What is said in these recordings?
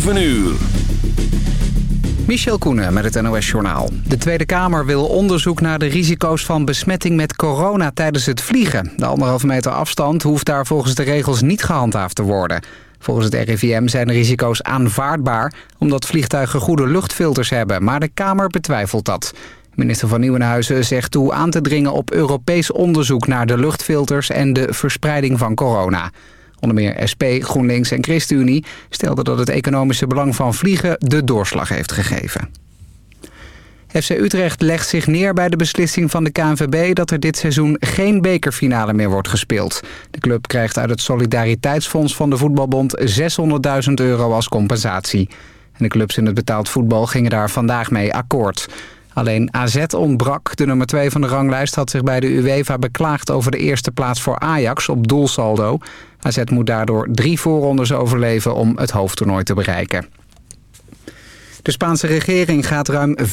7 uur. Michel Koenen met het NOS-journaal. De Tweede Kamer wil onderzoek naar de risico's van besmetting met corona tijdens het vliegen. De anderhalve meter afstand hoeft daar volgens de regels niet gehandhaafd te worden. Volgens het RIVM zijn de risico's aanvaardbaar... omdat vliegtuigen goede luchtfilters hebben, maar de Kamer betwijfelt dat. Minister van Nieuwenhuizen zegt toe aan te dringen op Europees onderzoek... naar de luchtfilters en de verspreiding van corona. Onder meer SP, GroenLinks en ChristenUnie stelden dat het economische belang van vliegen de doorslag heeft gegeven. FC Utrecht legt zich neer bij de beslissing van de KNVB dat er dit seizoen geen bekerfinale meer wordt gespeeld. De club krijgt uit het Solidariteitsfonds van de Voetbalbond 600.000 euro als compensatie. En de clubs in het betaald voetbal gingen daar vandaag mee akkoord. Alleen AZ ontbrak. De nummer 2 van de ranglijst had zich bij de UEFA beklaagd over de eerste plaats voor Ajax op doelsaldo. AZ moet daardoor drie voorrondes overleven om het hoofdtoernooi te bereiken. De Spaanse regering gaat ruim 4,3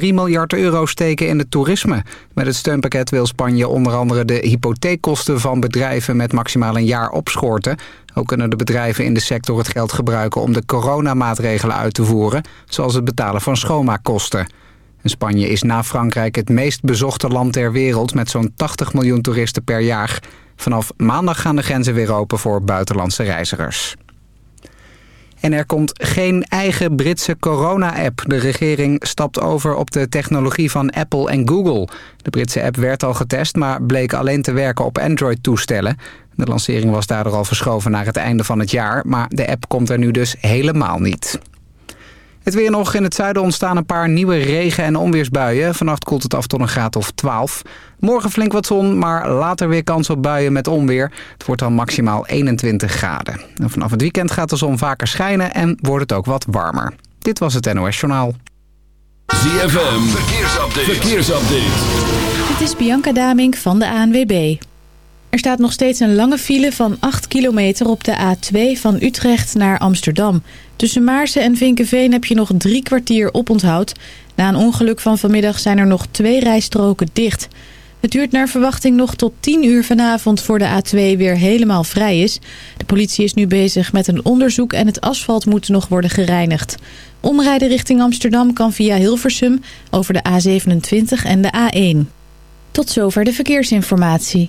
miljard euro steken in het toerisme. Met het steunpakket wil Spanje onder andere de hypotheekkosten van bedrijven met maximaal een jaar opschorten. Ook kunnen de bedrijven in de sector het geld gebruiken om de coronamaatregelen uit te voeren, zoals het betalen van schoonmaakkosten. Spanje is na Frankrijk het meest bezochte land ter wereld met zo'n 80 miljoen toeristen per jaar. Vanaf maandag gaan de grenzen weer open voor buitenlandse reizigers. En er komt geen eigen Britse corona-app. De regering stapt over op de technologie van Apple en Google. De Britse app werd al getest, maar bleek alleen te werken op Android-toestellen. De lancering was daardoor al verschoven naar het einde van het jaar... maar de app komt er nu dus helemaal niet. Het weer nog. In het zuiden ontstaan een paar nieuwe regen- en onweersbuien. Vannacht koelt het af tot een graad of 12. Morgen flink wat zon, maar later weer kans op buien met onweer. Het wordt dan maximaal 21 graden. En vanaf het weekend gaat de zon vaker schijnen en wordt het ook wat warmer. Dit was het NOS Journaal. ZFM. Verkeersupdate. Verkeersupdate. Dit is Bianca Damink van de ANWB. Er staat nog steeds een lange file van 8 kilometer op de A2 van Utrecht naar Amsterdam. Tussen Maarsen en Vinkenveen heb je nog drie kwartier oponthoud. Na een ongeluk van vanmiddag zijn er nog twee rijstroken dicht. Het duurt naar verwachting nog tot 10 uur vanavond voor de A2 weer helemaal vrij is. De politie is nu bezig met een onderzoek en het asfalt moet nog worden gereinigd. Omrijden richting Amsterdam kan via Hilversum over de A27 en de A1. Tot zover de verkeersinformatie.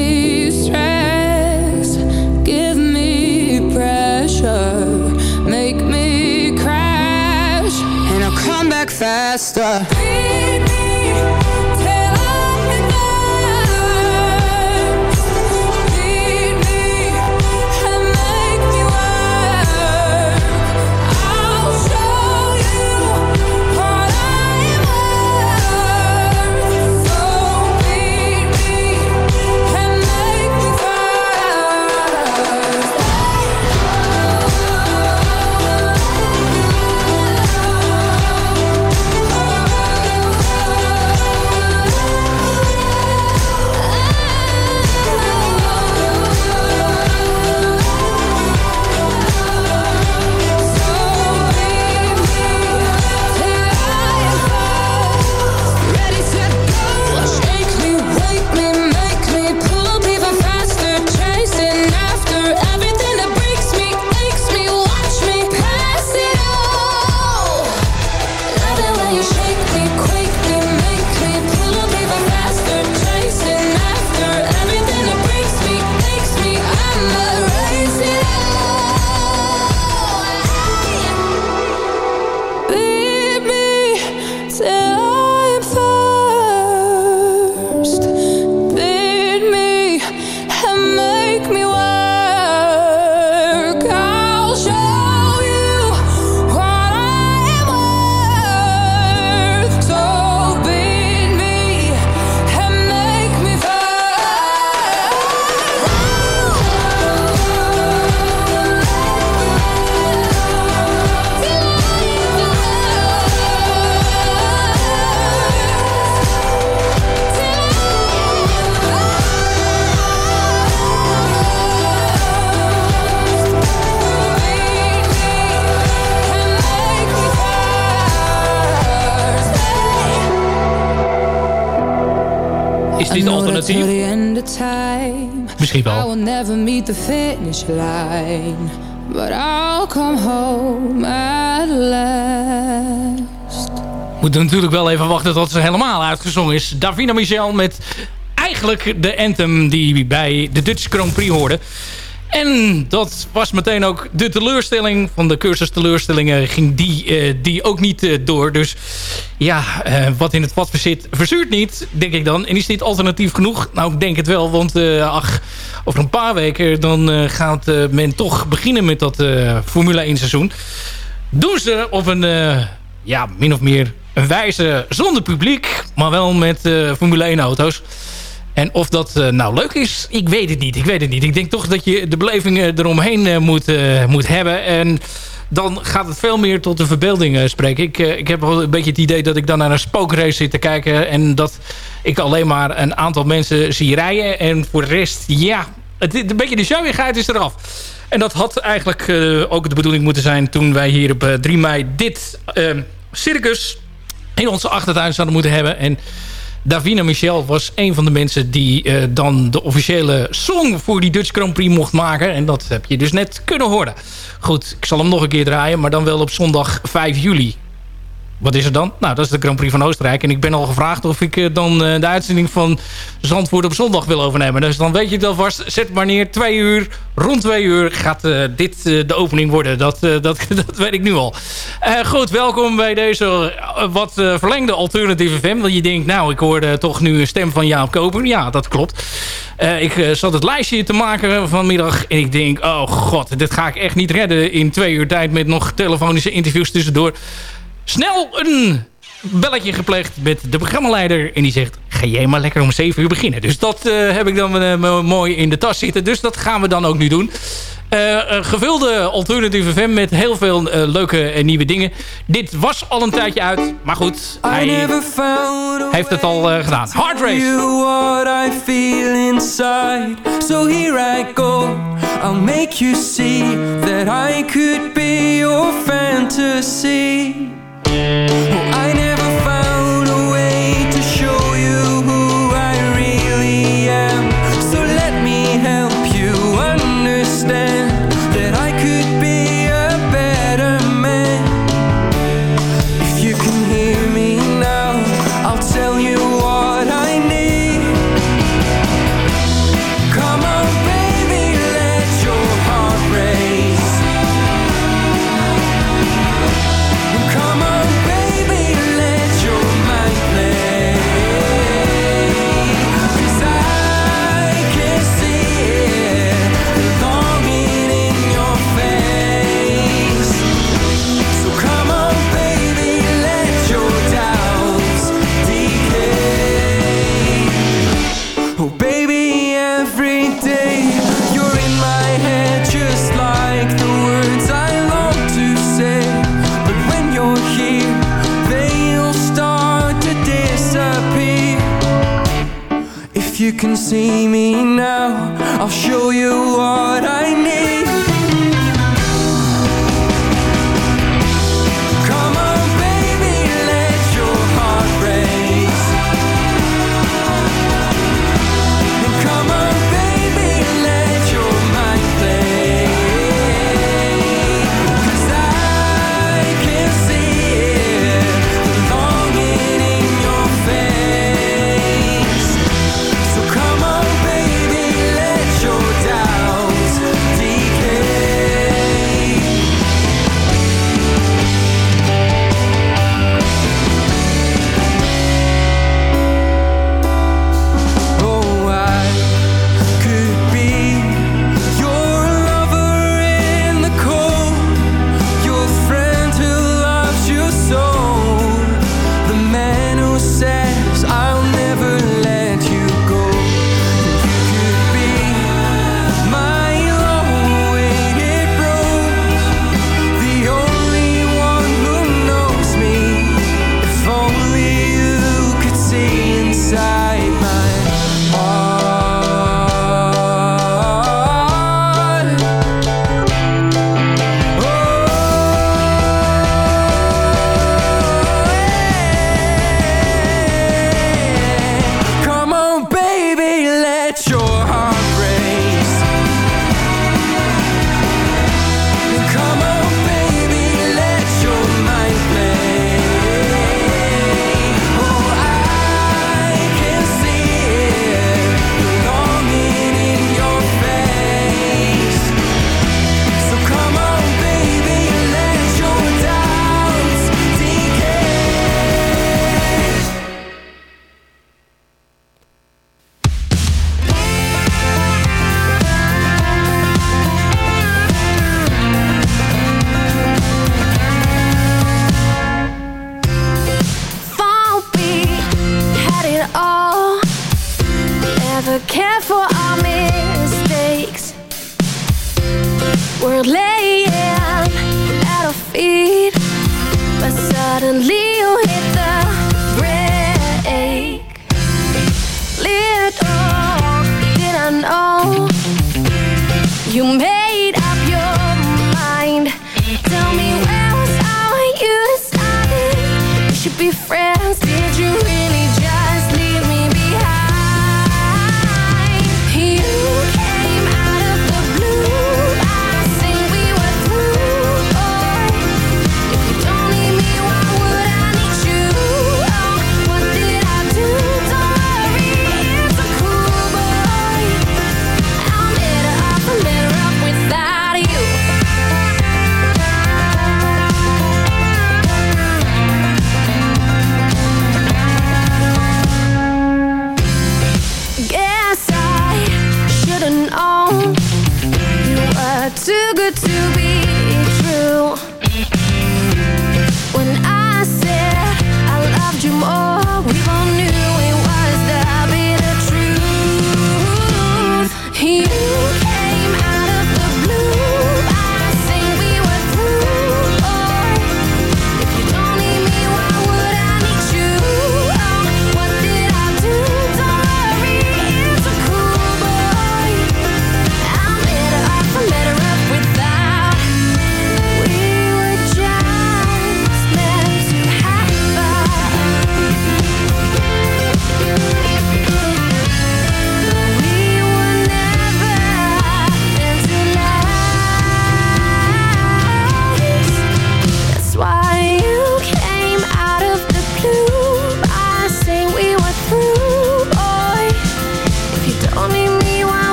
faster. Is dit alternatief? Misschien wel. Moet natuurlijk wel even wachten tot ze helemaal uitgezongen is. Davina Michel met eigenlijk de anthem die bij de Dutch Grand Prix hoorde. En dat was meteen ook de teleurstelling van de cursus teleurstellingen. Ging die, eh, die ook niet eh, door. Dus ja, eh, wat in het vat zit, verzuurt niet, denk ik dan. En is dit alternatief genoeg? Nou, ik denk het wel. Want ach, over een paar weken dan gaat men toch beginnen met dat Formule 1 seizoen. Doen ze op een, ja, min of meer een wijze zonder publiek. Maar wel met Formule 1 auto's. En of dat eh, nou leuk is, ik weet het niet. Ik weet het niet. Ik denk toch dat je de beleving eh, eromheen eh, moet, moet hebben. En dan gaat het veel meer tot de verbeelding spreken. Ik, ik heb wel een beetje het idee dat ik dan naar een spookrace zit te kijken. En dat ik alleen maar een aantal mensen zie rijden. En voor de rest, ja, het, een beetje de showigheid is eraf. En dat had eigenlijk ook de bedoeling moeten zijn... toen wij hier op eh, 3 mei dit circus in onze achtertuin zouden moeten hebben. En Davina Michel was een van de mensen die eh, dan de officiële song voor die Dutch Grand Prix mocht maken. En dat heb je dus net kunnen horen. Goed, ik zal hem nog een keer draaien, maar dan wel op zondag 5 juli. Wat is er dan? Nou, dat is de Grand Prix van Oostenrijk. En ik ben al gevraagd of ik eh, dan eh, de uitzending van Zandvoort op zondag wil overnemen. Dus dan weet je het alvast. Zet maar neer. Twee uur. Rond twee uur gaat eh, dit de opening worden. Dat, dat, dat weet ik nu al. Goed, welkom bij deze wat verlengde alternatieve FM. Want je denkt, nou, ik hoorde toch nu een stem van Jaap Koper. Ja, dat klopt. Ik zat het lijstje te maken vanmiddag. En ik denk, oh god, dit ga ik echt niet redden in twee uur tijd... met nog telefonische interviews tussendoor snel een belletje gepleegd met de programmaleider. En die zegt, ga jij maar lekker om 7 uur beginnen. Dus dat eh, heb ik dan eh, mooi in de tas zitten. Dus dat gaan we dan ook nu doen. Eh, gevulde alternatieve FM met heel veel leuke en nieuwe dingen. Dit was al een tijdje uit. Maar goed, hij heeft het al gedaan. Hard Race. what I feel inside. So here I go. I'll make you see that I could be your fantasy. Oh, I never see me now. I'll show you what I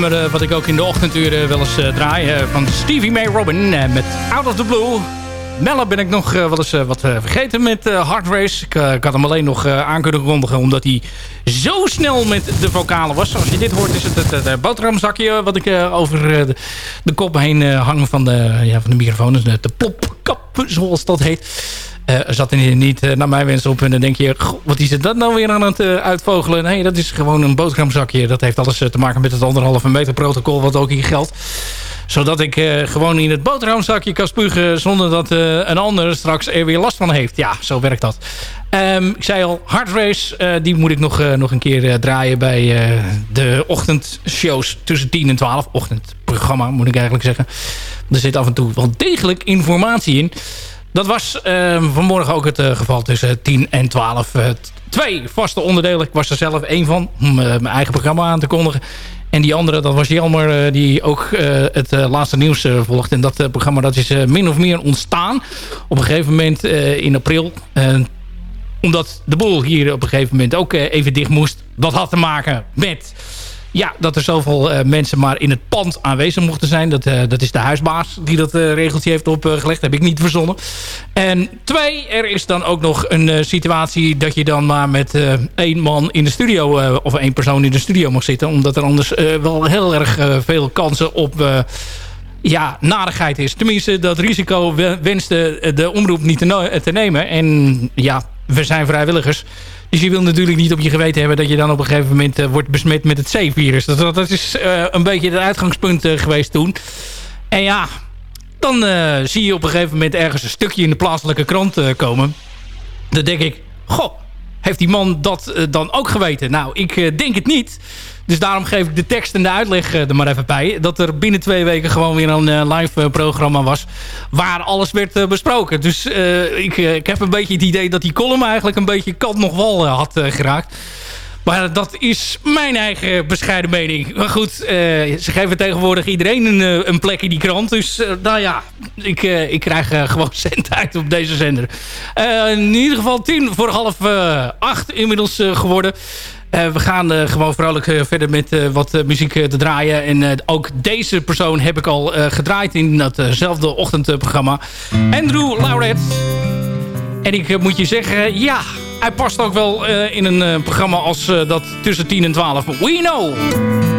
nummer eh, wat ik ook in de ochtenduren wel eens eh, draai. eh, van Stevie May Robin met Out of the Blue. Melle ben ik nog wel eens wat vergeten met Hard Race. Ik, ik had hem alleen nog aan kunnen kondigen omdat hij zo snel met de vocalen was. Als je dit hoort is het het, het, boterhamzakje wat ik over de, de kop heen hang van de, ja, van de microfoon. Dus de, plopkap zoals dat heet. Er zat er niet eh, naar mijn wens op. En dan denk je, wat is het dat nou weer aan het eh, uitvogelen? Nee, dat is gewoon een boterhamzakje. Dat heeft alles te maken met het anderhalve meter protocol wat ook hier geldt. Zodat ik gewoon in het boterhamzakje kan spugen... zonder dat een ander straks er weer last van heeft. Ja, zo werkt dat. Ehm, ik zei al, Hard Race, die moet ik nog, nog een keer draaien... bij de ochtendshows tussen 10 en 12. Ochtendprogramma, moet ik eigenlijk zeggen. Er zit af en toe wel degelijk informatie in... Dat was eh, vanmorgen ook het eh, geval tussen 10 en 12. Eh, twee vaste onderdelen. Ik was er zelf één van. Om eh, mijn eigen programma aan te kondigen. En die andere, dat was Jelmer, die ook het laatste nieuws volgt. En dat programma dat is min of meer ontstaan. Op een gegeven moment in april. Omdat de boel hier op een gegeven moment ook even dicht moest. Dat had te maken met ja, dat er zoveel eh, mensen maar in het pand aanwezig mochten zijn. Dat, eh, dat is de huisbaas die dat eh, regeltje heeft opgelegd. heb ik niet verzonnen. En twee, er is dan ook nog een situatie dat je dan maar met één man in de studio... of één persoon in de studio mag zitten. Omdat er anders wel heel erg veel kansen op... ja, narigheid is. Tenminste, dat risico we- wenste de omroep niet te nemen. En ja, we zijn vrijwilligers. Dus je wil natuurlijk niet op je geweten hebben... dat je dan op een gegeven moment eh, wordt besmet met het C-virus. Dat, dat is eh, een beetje het uitgangspunt eh, geweest toen. En ja, dan zie je op een gegeven moment ergens een stukje in de plaatselijke krant komen. Dan denk ik, goh, heeft die man dat dan ook geweten? Nou, ik denk het niet. Dus daarom geef ik de tekst en de uitleg eh, er maar even bij. Dat er binnen twee weken gewoon weer een eh, live eh, programma was. Waar alles werd besproken. Dus ik, ik heb een beetje het idee dat die column eigenlijk een beetje kant nog wal had geraakt. Maar dat is mijn eigen bescheiden mening. Maar goed, ze geven tegenwoordig iedereen een, een plek in die krant. Dus nou ja, ik, ik krijg gewoon cent uit op deze zender. In ieder geval tien voor half acht inmiddels geworden. Eh, we gaan eh, gewoon vrolijk eh, verder met wat muziek te draaien. En ook deze persoon heb ik al gedraaid in datzelfde ochtendprogramma. Andrew Lauret. En ik moet je zeggen, ja, hij past ook wel in een programma als dat tussen 10 en 12. We know!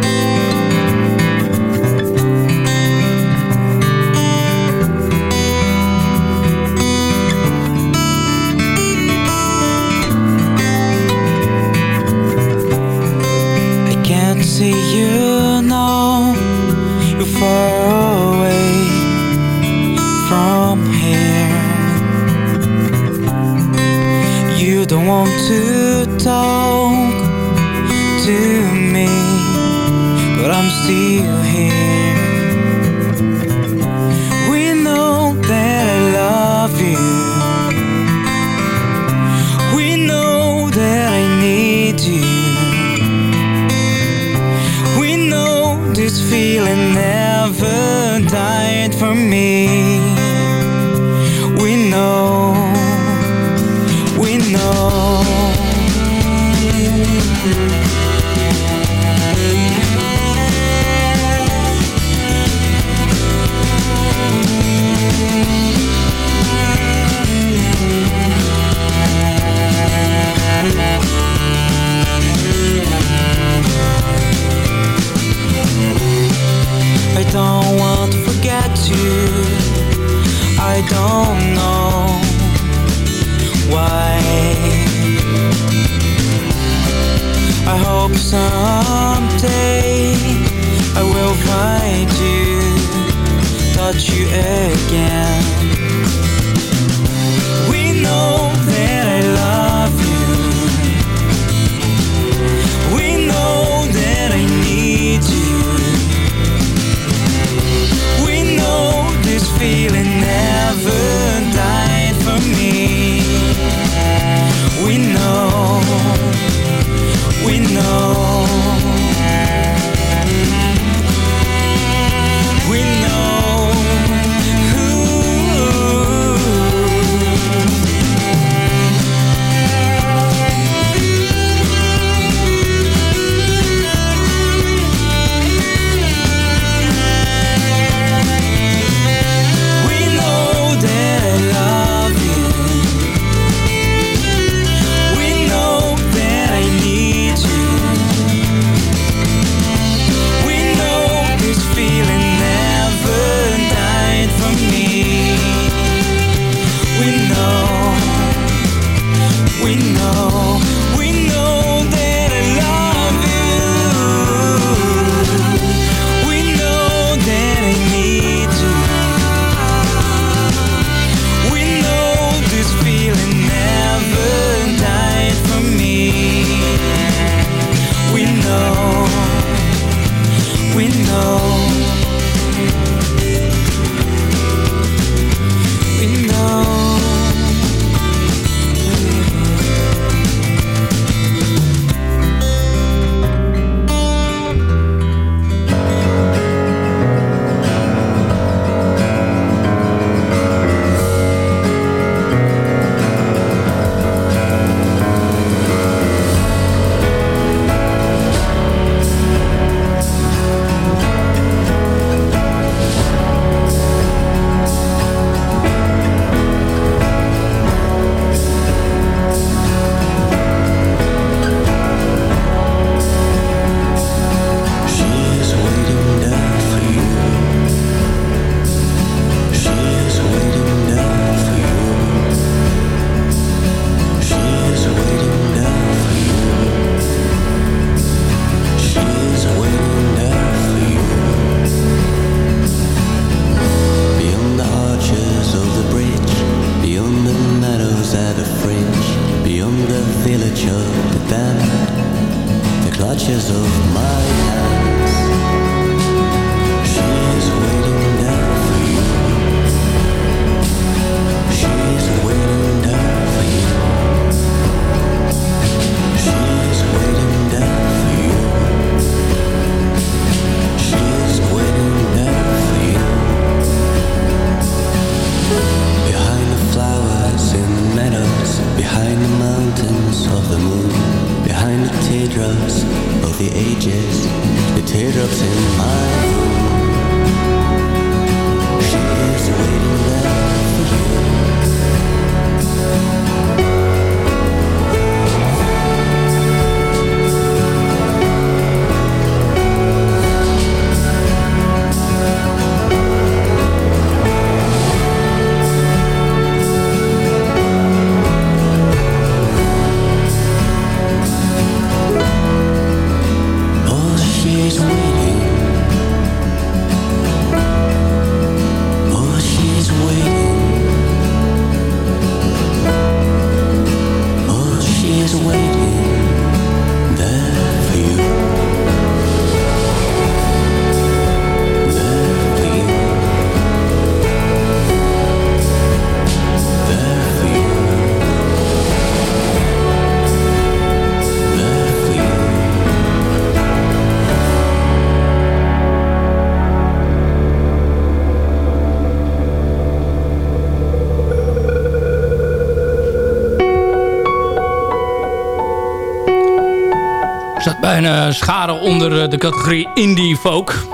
en eh, scharen onder eh, de categorie indie folk.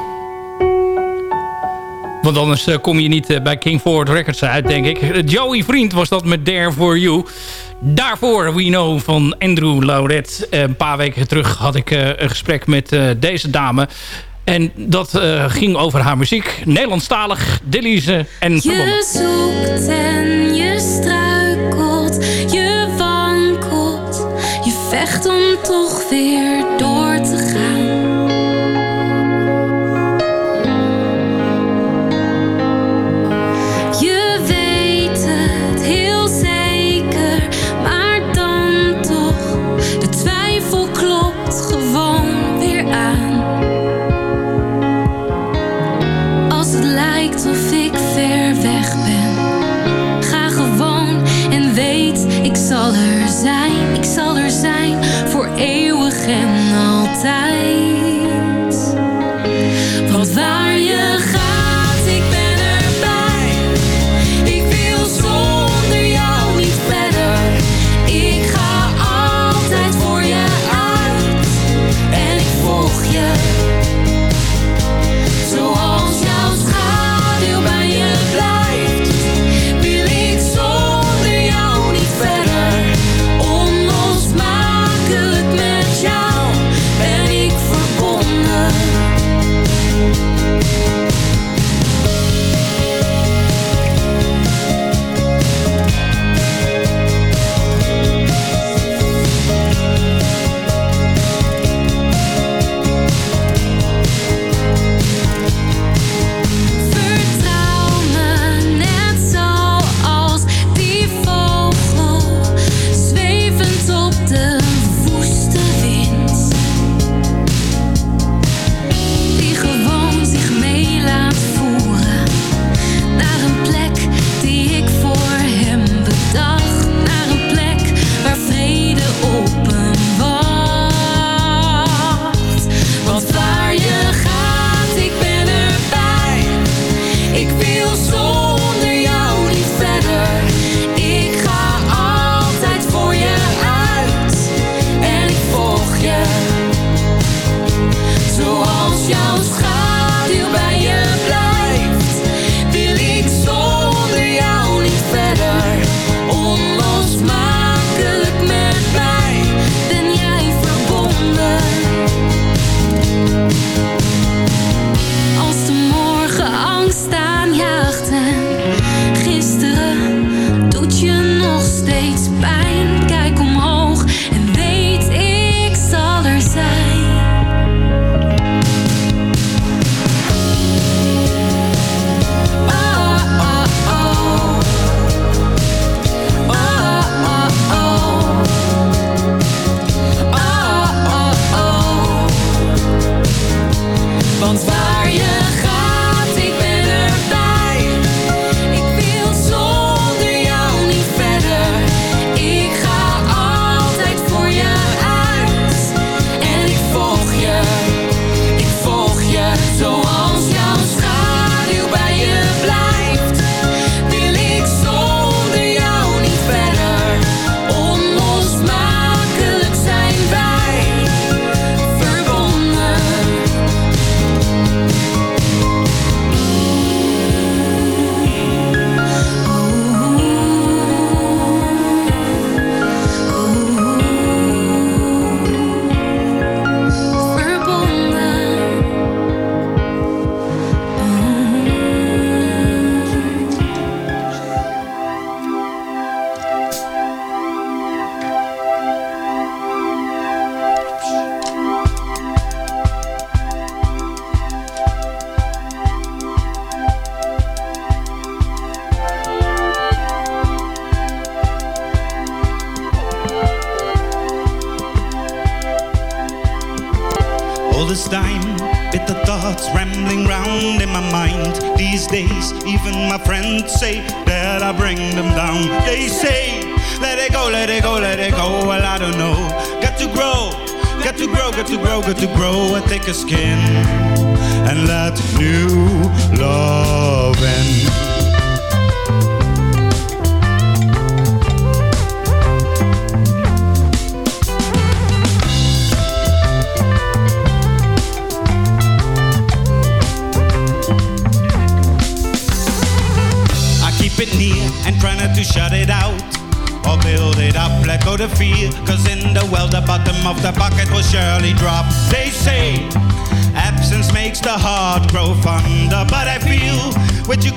Want anders eh, kom je niet bij King Ford Records uit, denk ik. Joey Vriend was dat met There For You. Daarvoor We Know van Andrew Lauret. Een paar weken terug had ik een gesprek met deze dame. En dat ging over haar muziek. Nederlandstalig, delize en Verbonden. Skin. And let new love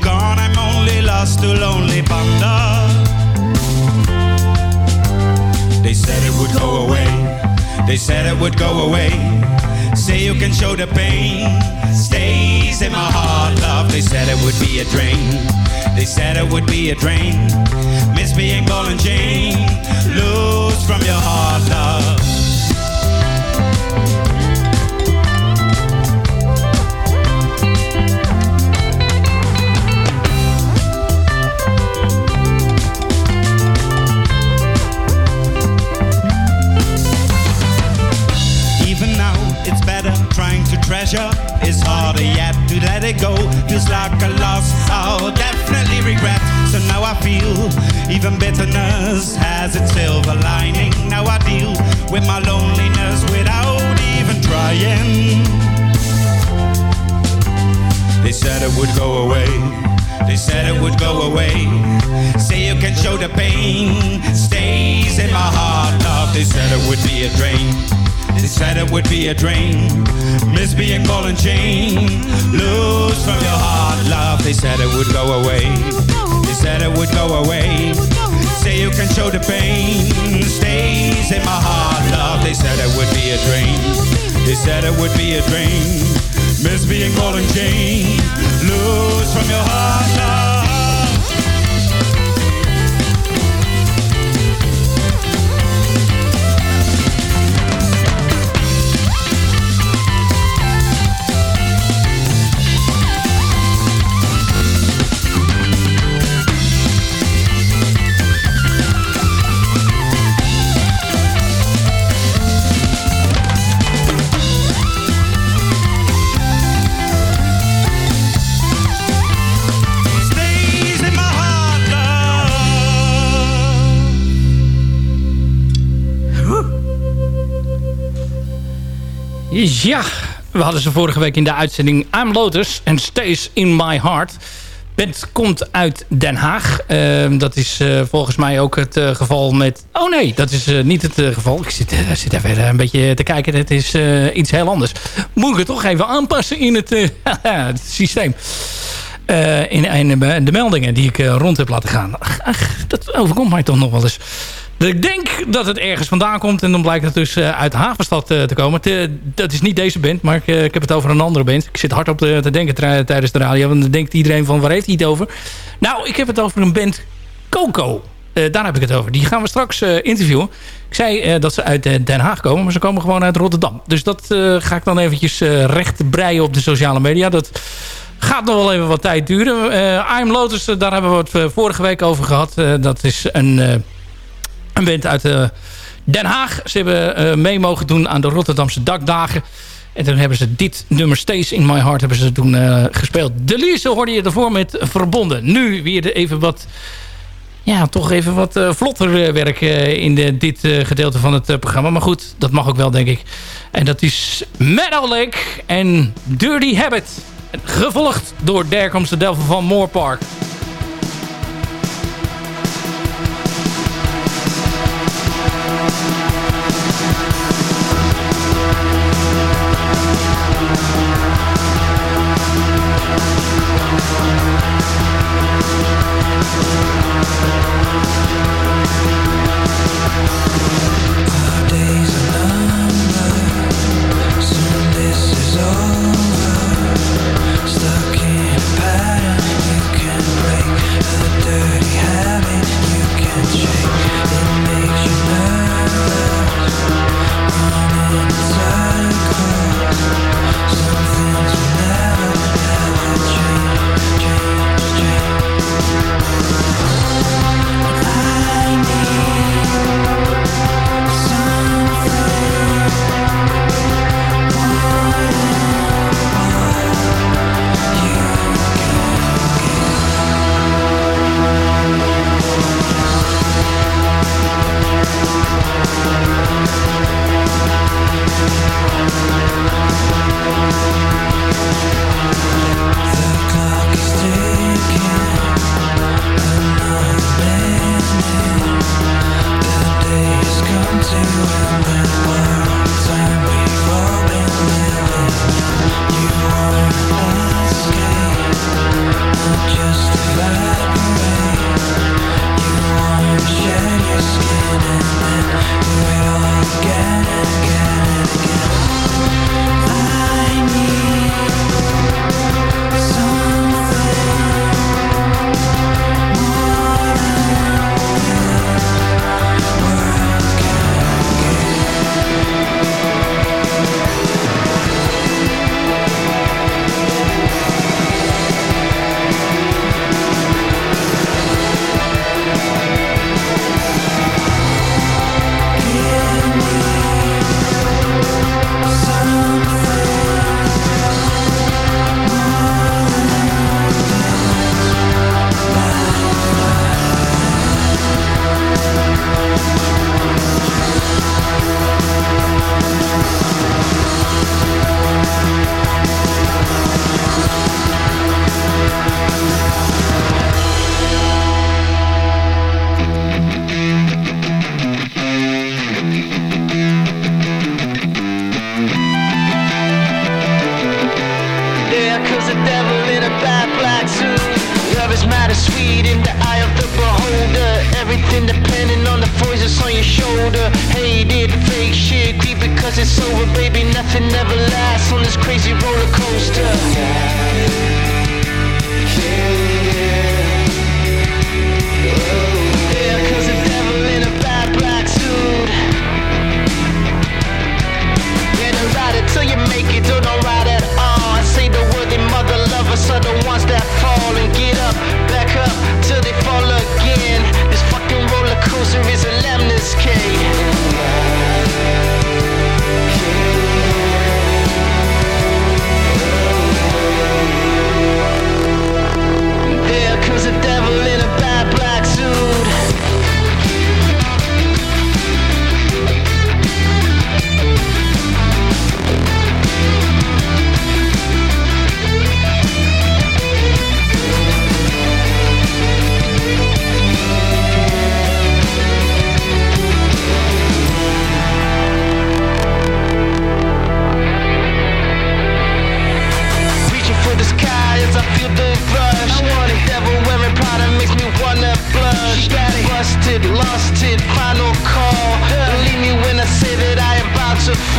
gone, I'm only lost to lonely ponder. They said it would go away, they said it would go away. Say you can show the pain, stays in my heart, love. They said it would be a drain. They said it would be a drain. Miss being ball and chain. Lose from your heart, love. To treasure. It's harder yet to let it go. Feels like a loss, I'll definitely regret. So now I feel even bitterness has its silver lining. Now I deal with my loneliness without even trying. They said it would go away. They said it would go away. Say you can show the pain. Stays in my heart, love. They said it would be a drain. They said it would be a drain. Miss being ball and chain. Lose from your heart, love. They said it would go away. They said it would go away. Say you can show the pain. Stays in my heart, love. They said it would be a drain. They said it would be a drain. Miss being ball and chain. Lose from your heart, love. Ja, we hadden ze vorige week in de uitzending I'm Lotus en Stays in My Heart. Band komt uit Den Haag. Ehm, dat is eh, volgens mij ook het eh, geval met... Oh nee, dat is eh, niet het geval. Ik zit, zit even een beetje te kijken. Het is iets heel anders. Moet ik het toch even aanpassen in het, systeem. In, in de, meldingen die ik rond heb laten gaan. Ach, dat overkomt mij toch nog wel eens. Dat Ik denk dat het ergens vandaan komt. En dan blijkt het dus eh, uit Havenstad eh, te komen. Dat is niet deze band, maar ik, eh, ik heb het over een andere band. Ik zit hard op te, denken tijdens de radio. Want dan denkt iedereen van waar heeft hij het over? Nou, ik heb het over een band Coco. Daar heb ik het over. Die gaan we straks interviewen. Ik zei dat ze uit Den Haag komen, maar ze komen gewoon uit Rotterdam. Dus dat ga ik dan eventjes recht breien op de sociale media. Dat gaat nog wel even wat tijd duren. I'm Lotus, daar hebben we het vorige week over gehad. Eh, dat is een, een band uit eh, Den Haag. Ze hebben eh, mee mogen doen aan de Rotterdamse Dakdagen. En toen hebben ze dit nummer Stays in My Heart hebben ze toen eh, gespeeld. De hoorde je ervoor met Verbonden. Nu weer even wat ja, toch even wat vlotter werk in dit gedeelte van het programma. Maar goed, dat mag ook wel, denk ik. En dat is Meadow Lake en Dirty Habit. Gevolgd door Der Comes de Devil van Moore Park.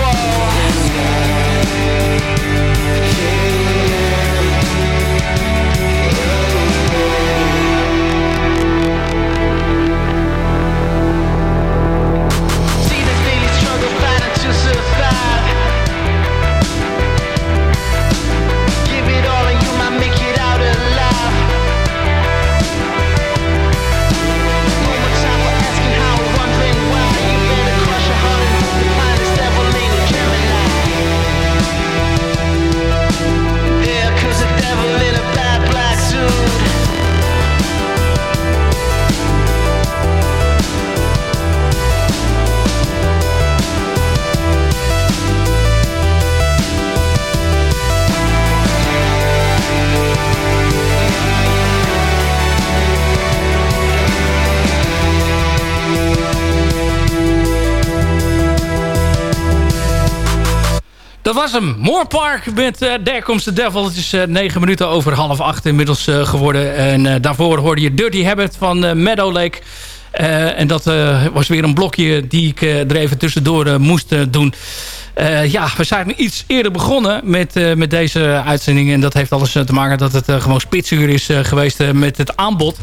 far Moorpark met uh, There Comes the Devil. Het is eh, negen minuten over half acht inmiddels eh, geworden. En daarvoor hoorde je Dirty Habit van Meadow Lake. En dat was weer een blokje die ik er even tussendoor moest doen. Ja, we zijn iets eerder begonnen met, met deze uitzending. En dat heeft alles te maken dat het gewoon spitsuur is geweest met het aanbod.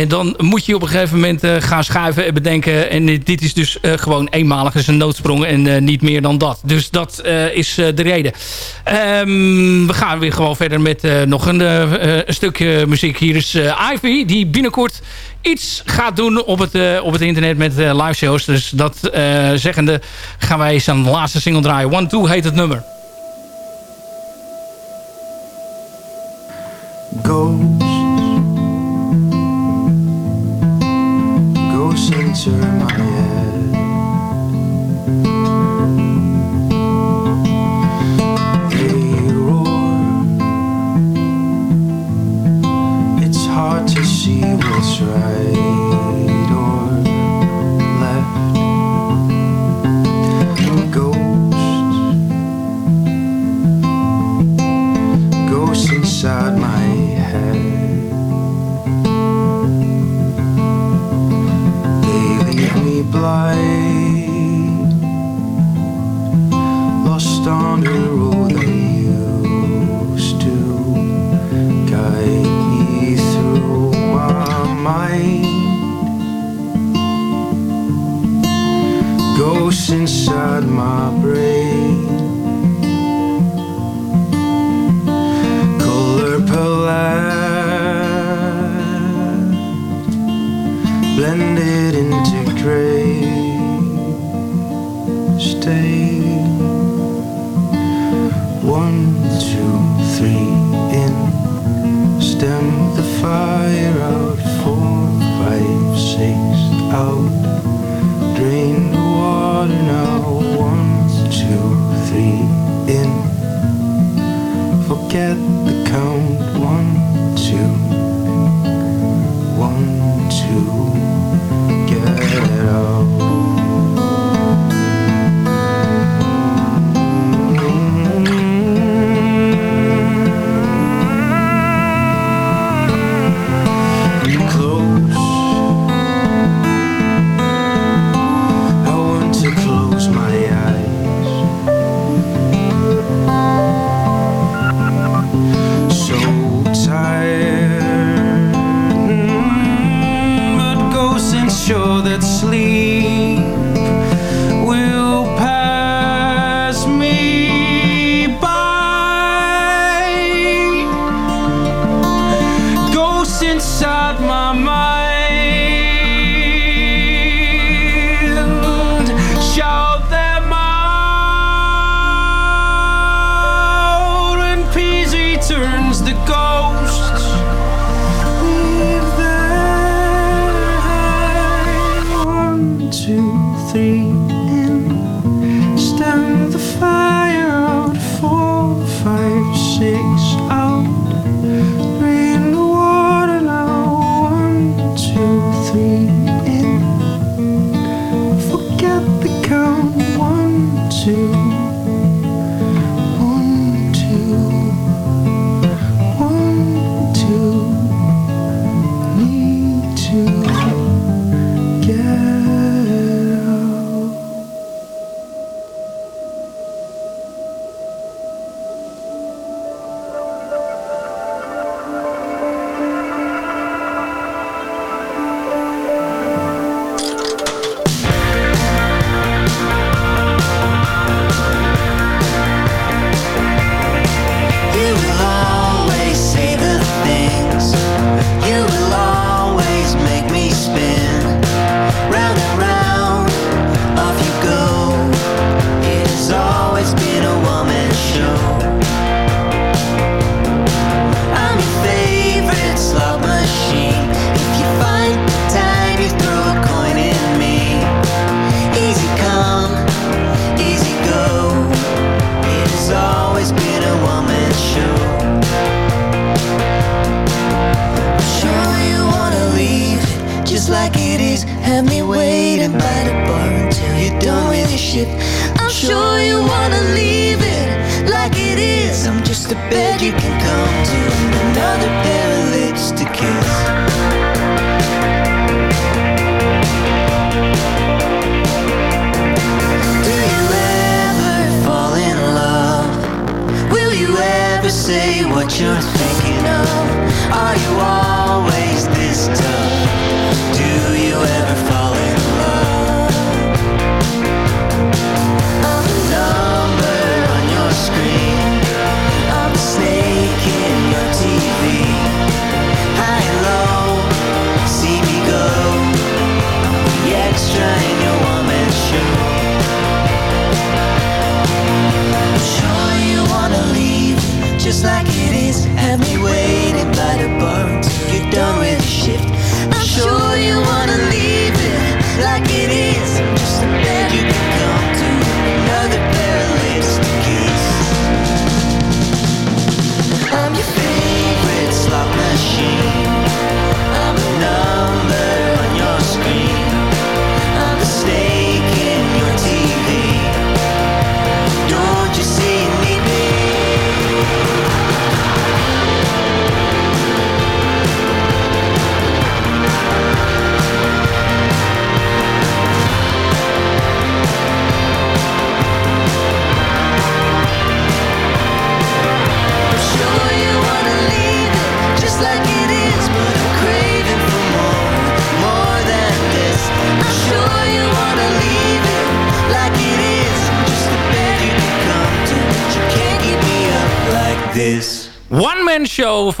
En dan moet je op een gegeven moment eh, gaan schuiven en bedenken. En dit is dus eh, gewoon eenmalig. Is een noodsprong en eh, niet meer dan dat. Dus dat is de reden. Ehm, we gaan weer gewoon verder met nog een, stukje muziek. Hier is Ivy die binnenkort iets gaat doen op het, op het internet met live shows. Dus dat zeggende gaan wij zijn laatste single draaien. One Two heet het nummer. Ghosts,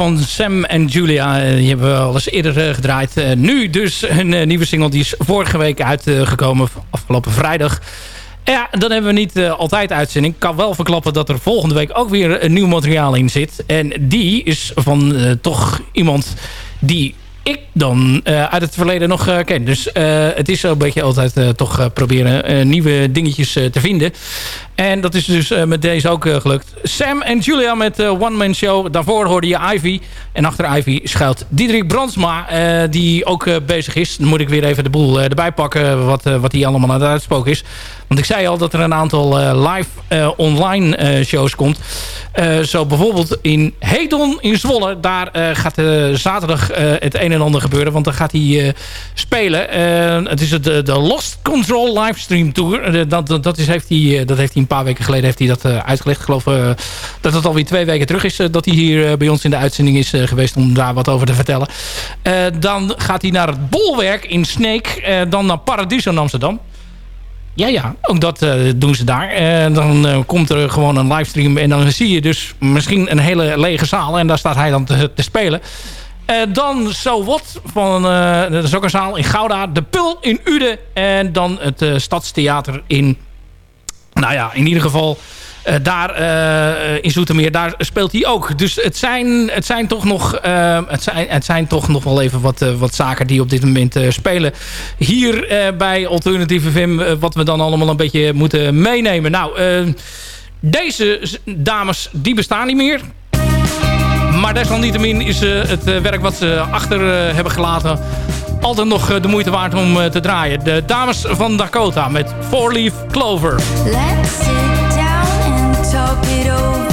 van Sam en Julia. Eh, Die hebben we al eens eerder eh, gedraaid. Eh, nu dus een nieuwe single. Die is vorige week uitgekomen. afgelopen vrijdag. Ja, dan hebben we niet altijd uitzending. Ik kan wel verklappen dat er volgende week ook weer een nieuw materiaal in zit. En die is van toch iemand die ik dan eh, uit het verleden nog eh, ken. Dus eh, het is een beetje altijd toch proberen nieuwe dingetjes te vinden. En dat is dus met deze ook gelukt. Sam en Julia met One Man Show. Daarvoor hoorde je Ivy. En achter Ivy schuilt Diederik Brandsma. die ook bezig is. Moet ik weer even de boel erbij pakken. Wat, wat hij allemaal aan het uitspoken is. Want ik zei al dat er een aantal live online shows komt. Zo bijvoorbeeld in Hedon in Zwolle. Daar gaat zaterdag het een en ander gebeuren. Want dan gaat hij eh, spelen. Eh, het is het, de, de Lost Control livestream tour. Eh, dat, dat, is, heeft hij, eh, dat heeft hij een paar weken geleden heeft hij dat, eh, uitgelegd. Ik geloof eh, dat het alweer twee weken terug is. eh, dat hij hier eh, bij ons in de uitzending is eh, geweest. Om daar wat over te vertellen. Eh, dan gaat hij naar het Bolwerk in Sneek. eh, dan naar Paradiso in Amsterdam. Ja, ja, ook dat eh, doen ze daar. Dan eh, komt er gewoon een livestream en dan zie je dus misschien een hele lege zaal. En daar staat hij dan te spelen. Eh, dan So What, van, eh, dat is ook een zaal in Gouda. De Pul in Uden. En dan het eh, Stadstheater in... Nou ja, in ieder geval... daar in Zoetermeer, daar speelt hij ook. Dus het zijn, het zijn, toch, nog, het zijn, het zijn toch nog wel even wat, wat zaken die op dit moment spelen. Hier bij Alternative FM, eh, wat we dan allemaal een beetje moeten meenemen. Nou, deze dames, die bestaan niet meer. Maar desalniettemin is eh, het eh, werk wat ze achter eh, hebben gelaten... altijd nog de moeite waard om te draaien. De dames van Dakota met Four Leaf Clover. Let's sit down and talk it over.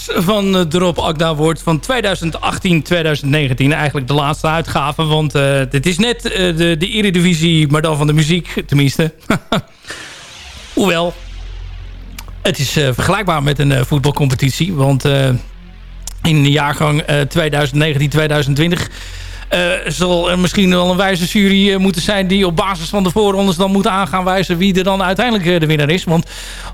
Van de Drop Agda Award van 2018-2019. Eigenlijk de laatste uitgave. Want eh, dit is net eh, de, de Eredivisie, maar dan van de muziek. Tenminste. Hoewel. Het is eh, vergelijkbaar met een eh, voetbalcompetitie. Want eh, in de jaargang 2019-2020... eh, zal misschien wel een wijze jury eh, moeten zijn... die op basis van de voorrondes dan moet aan gaan wijzen... wie er dan uiteindelijk eh, de winnaar is. Want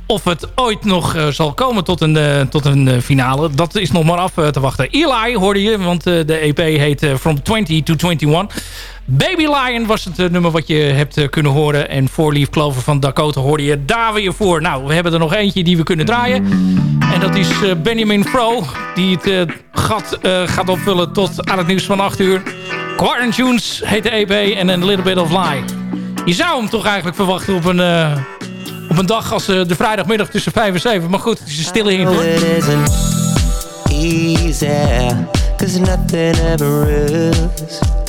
of het ooit nog zal komen tot een, tot een finale... dat is nog maar af te wachten. Eli hoorde je, want de EP heet From 20 to 21... Baby Lion was het eh, nummer wat je hebt eh, kunnen horen. En Four Leaf Clover van Dakota hoorde je daar weer voor. Nou, we hebben er nog eentje die we kunnen draaien. En dat is eh, Benjamin Fro. Die het gat gaat opvullen tot aan het nieuws van 8 uur. Quarantunes heet de EP en een Little Bit of Lie. Je zou hem toch eigenlijk verwachten op een, op een dag als de vrijdagmiddag tussen 5 en 7. Maar goed, het is een stille hint nothing ever.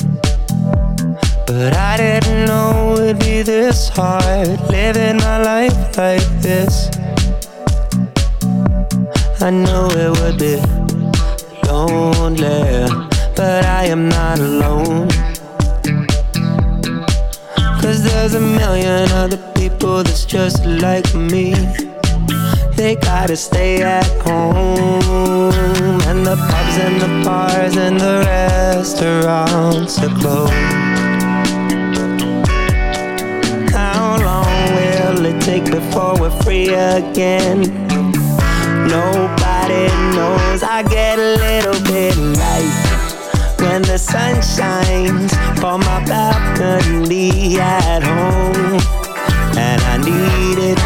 But I didn't know it'd be this hard, living my life like this. I knew it would be lonely, but I am not alone. Cause there's a million other people that's just like me. They gotta stay at home, and the pubs and the bars and the restaurants are closed. Before we're free again? Nobody knows. I get a little bit light when the sun shines on my balcony at home. And I need it.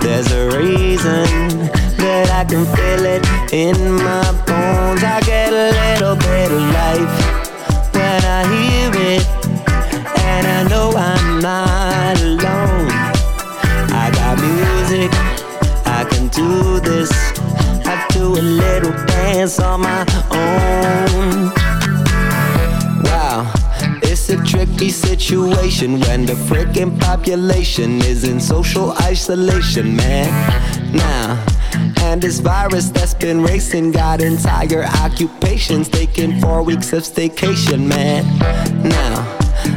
There's a reason that I can feel it in my bones. I get a little bit of life when I hear it. And I know I'm not alone. I can do this. I do a little dance on my own. Wow, it's a tricky situation when the freaking population is in social isolation, man. Now, and this virus that's been racing got entire occupations taking four weeks of staycation, man. Now,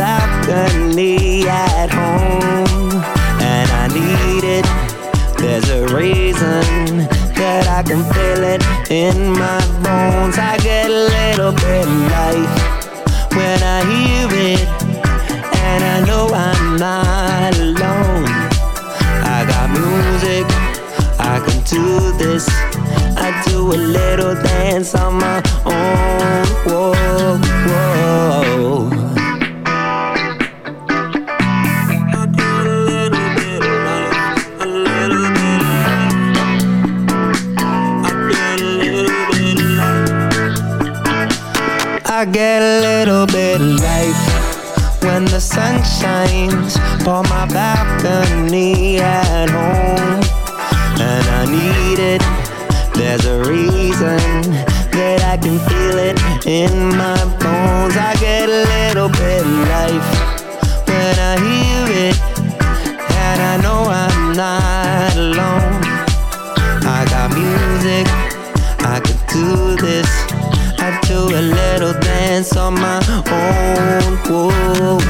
balcony at home, and I need it. There's a reason that I can feel it in my bones. I get a little bit light when I hear it, and I know I'm not alone. I got music, I can do this. I do a little dance on my own. Whoa, whoa. Get a little bit of life when the sun shines on my balcony at home, and I need it. There's a reason that I can feel it in my bones. I get a little bit of life when I hear it, and I know I'm not dance on my own. Whoa.